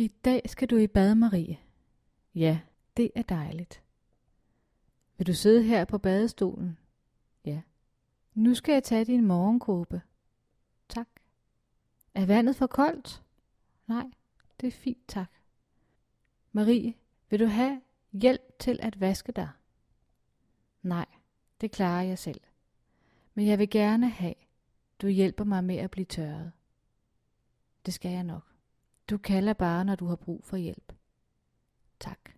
I dag skal du i bad, Marie. Ja, det er dejligt. Vil du sidde her på badestolen? Ja. Nu skal jeg tage din morgenkåbe. Tak. Er vandet for koldt? Nej, det er fint, tak. Marie, vil du have hjælp til at vaske dig? Nej, det klarer jeg selv. Men jeg vil gerne have, du hjælper mig med at blive tørret. Det skal jeg nok. Du kalder bare, når du har brug for hjælp. Tak.